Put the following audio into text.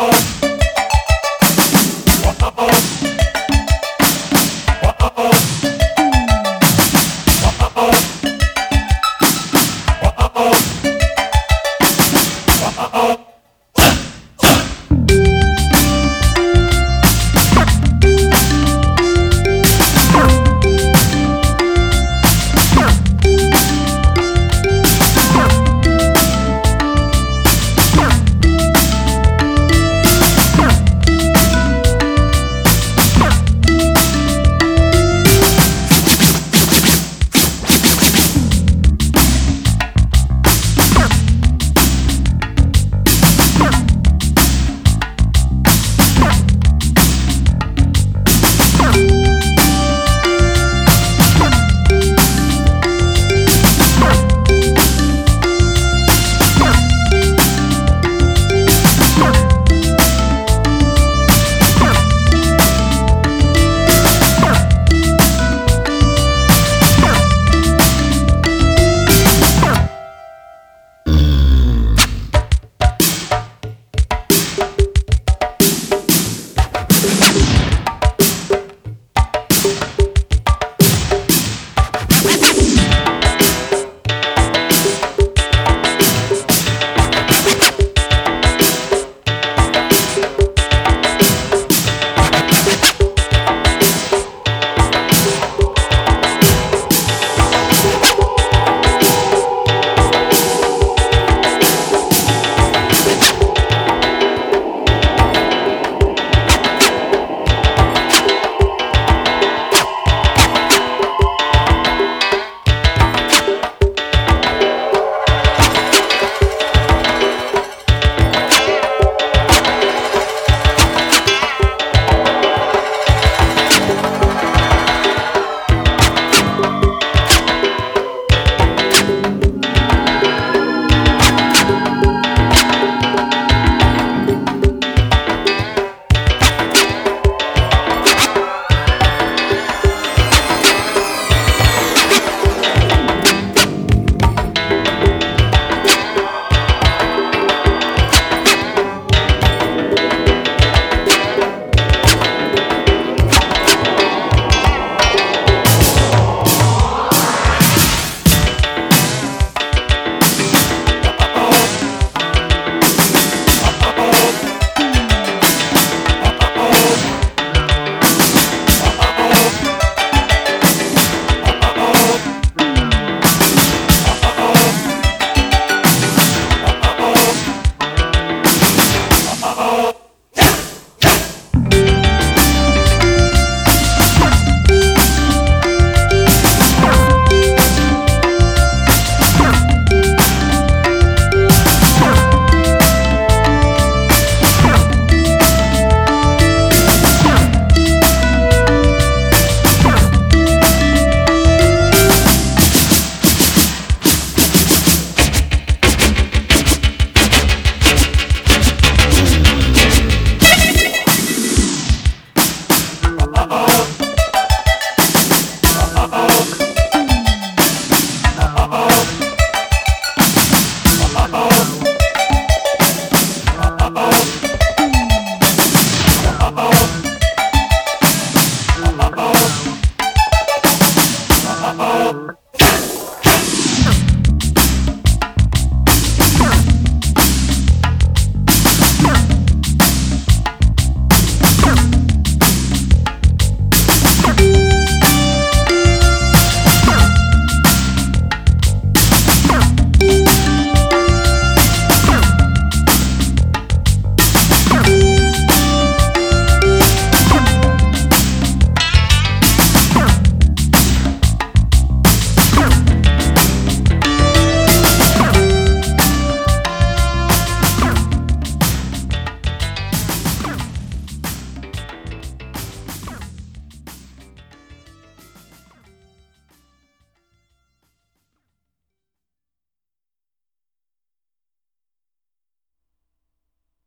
Oh.